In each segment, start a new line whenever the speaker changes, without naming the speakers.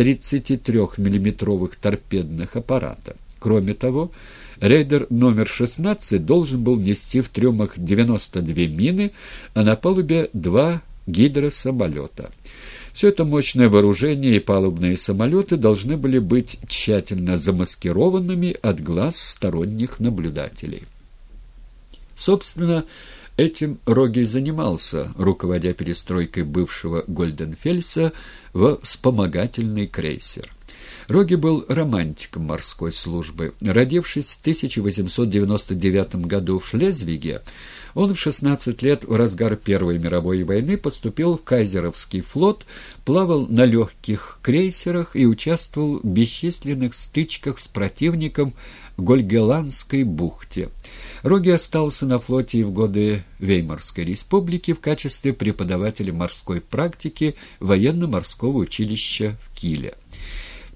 33-миллиметровых торпедных аппарата. Кроме того, рейдер номер 16 должен был нести в трюмах 92 мины, а на палубе два гидросамолета. Все это мощное вооружение и палубные самолеты должны были быть тщательно замаскированными от глаз сторонних наблюдателей. Собственно, этим Роги занимался, руководя перестройкой бывшего Гольденфельса во вспомогательный крейсер. Роги был романтиком морской службы. Родившись в 1899 году в Шлезвиге, он в 16 лет в разгар Первой мировой войны поступил в Кайзеровский флот, плавал на легких крейсерах и участвовал в бесчисленных стычках с противником в Гольгеландской бухте. Роги остался на флоте и в годы Веймарской республики в качестве преподавателя морской практики военно-морского училища в Киле.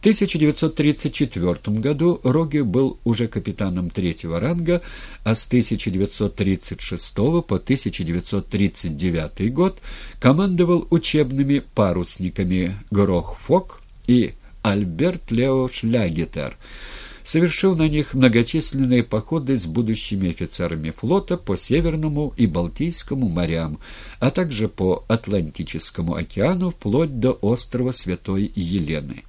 1934 году Роги был уже капитаном третьего ранга, а с 1936 по 1939 год командовал учебными парусниками Грохфок и Альберт Лео Шлягетер, совершил на них многочисленные походы с будущими офицерами флота по Северному и Балтийскому морям, а также по Атлантическому океану вплоть до острова Святой Елены.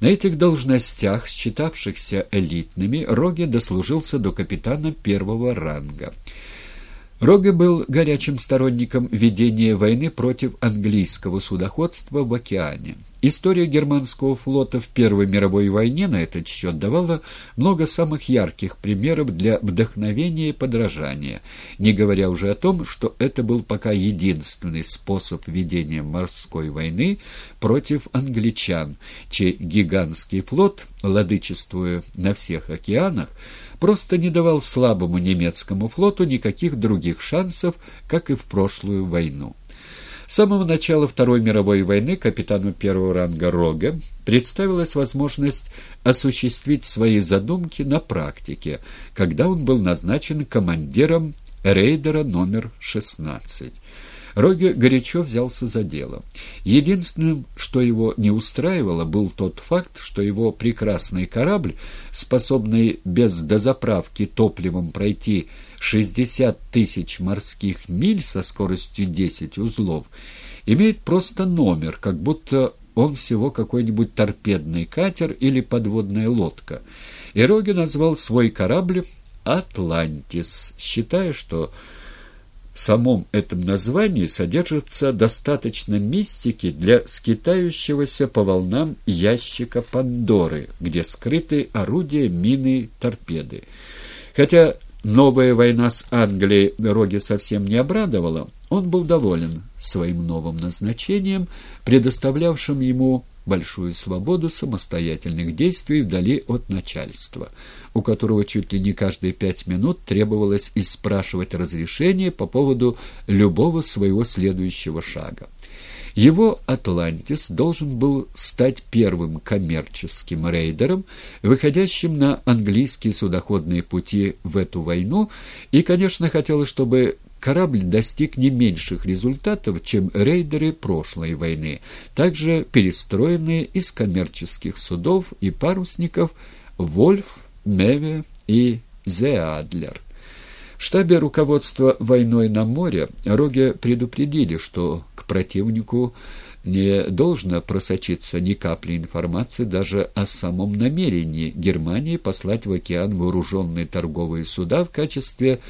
На этих должностях, считавшихся элитными, Роге дослужился до капитана первого ранга. Роге был горячим сторонником ведения войны против английского судоходства в океане. История германского флота в Первой мировой войне на этот счет давала много самых ярких примеров для вдохновения и подражания, не говоря уже о том, что это был пока единственный способ ведения морской войны против англичан, чей гигантский флот, владычествуя на всех океанах, просто не давал слабому немецкому флоту никаких других шансов, как и в прошлую войну. С самого начала Второй мировой войны капитану первого ранга Рога представилась возможность осуществить свои задумки на практике, когда он был назначен командиром рейдера номер 16. Роге горячо взялся за дело. Единственным, что его не устраивало, был тот факт, что его прекрасный корабль, способный без дозаправки топливом пройти 60 тысяч морских миль со скоростью 10 узлов, имеет просто номер, как будто он всего какой-нибудь торпедный катер или подводная лодка. И Роге назвал свой корабль «Атлантис», считая, что самом этом названии содержится достаточно мистики для скитающегося по волнам ящика Пандоры, где скрыты орудия, мины, торпеды. Хотя новая война с Англией Роги совсем не обрадовала, он был доволен своим новым назначением, предоставлявшим ему большую свободу самостоятельных действий вдали от начальства, у которого чуть ли не каждые пять минут требовалось испрашивать разрешение по поводу любого своего следующего шага. Его «Атлантис» должен был стать первым коммерческим рейдером, выходящим на английские судоходные пути в эту войну, и, конечно, хотелось, чтобы корабль достиг не меньших результатов, чем рейдеры прошлой войны, также перестроенные из коммерческих судов и парусников «Вольф», «Меве» и «Зеадлер». В штабе руководства войной на море Роге предупредили, что к противнику не должно просочиться ни капли информации даже о самом намерении Германии послать в океан вооруженные торговые суда в качестве